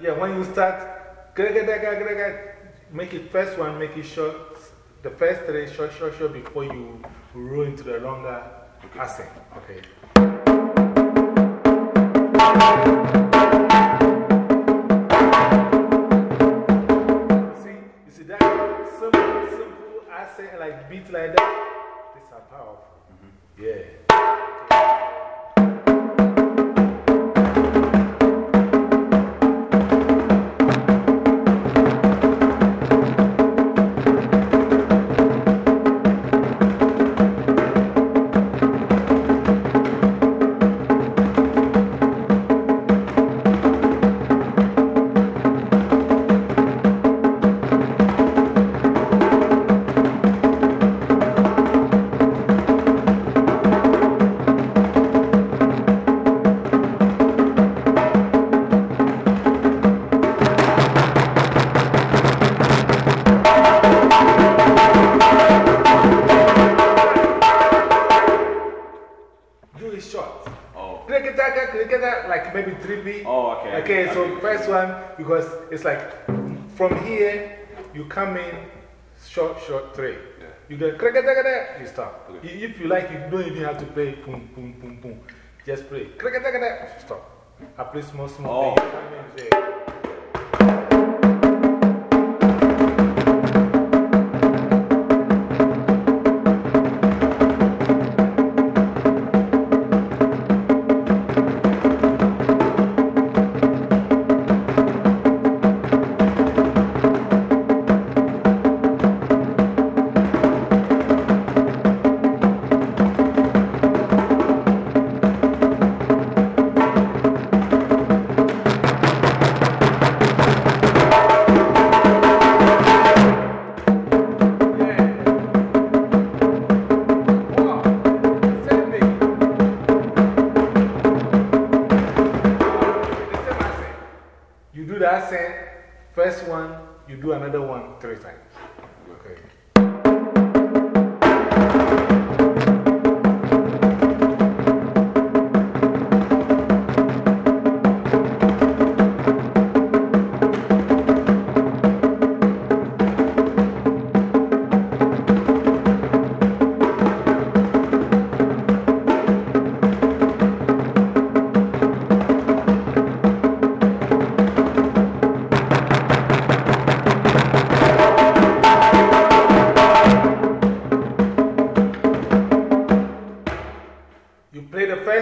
Yeah, when you start, make it first one, make it short, the first three short, short, short before you roll into the longer accent. Okay. See, you see that simple, simple accent, like beat like that? These are powerful. -hmm. Yeah. Because it's like from here, you come in short, short three. Yeah. You get you stop. Okay. If you like, you don't even have to play boom, boom, boom, boom. Just play stop. I play small, small. Oh. one, you do another one three times.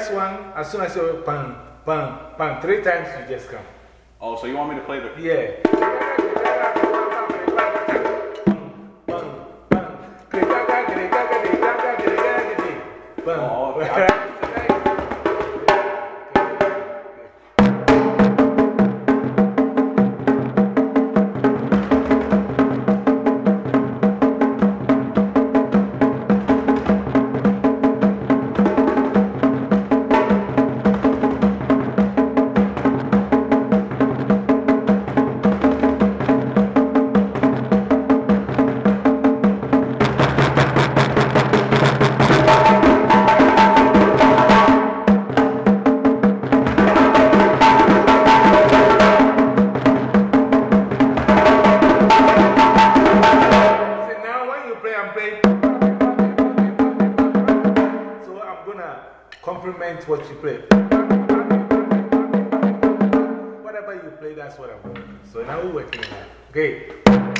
first one, as soon as you bang, bang, bang, three times, you just come. Oh, so you want me to play the. Yeah. play and play. So I'm going to compliment what you play. Whatever you play, that's what I'm going to do. So now we're working on that. Okay.